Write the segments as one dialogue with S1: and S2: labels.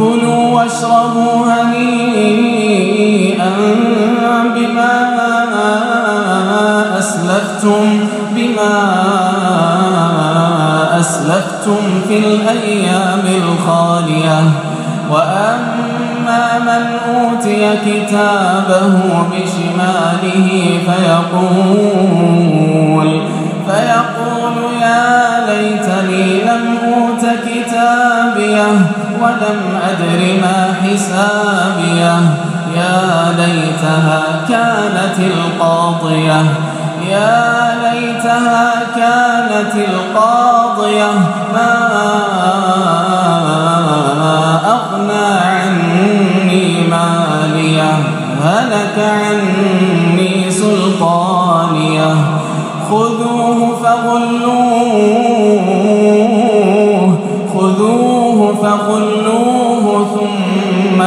S1: كلوا واشربوا هنيئا بما أسلفتم بما أسلفتم في الأيام الخالية. وأما من أوتي كتابه بشماله فيقول فيقول يا ليتني لم أوت كتابيه. ولم أدر ما حسابيه. يا ليتها كانت القاضية. يا ليتها كانت القاضية. ما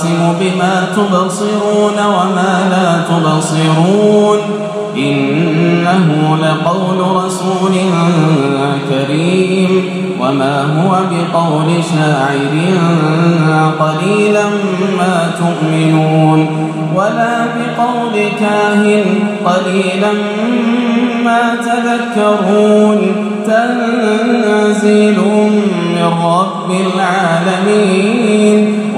S1: أقسم بما تبصرون وما لا تبصرون إنه لقول رسول كريم وما هو بقول شاعر قليلا ما تؤمنون ولا بقول كاهن قليلا ما تذكرون تنزيل من رب العالمين